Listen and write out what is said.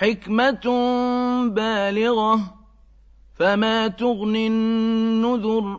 حكمة بالغة فما تغني النذر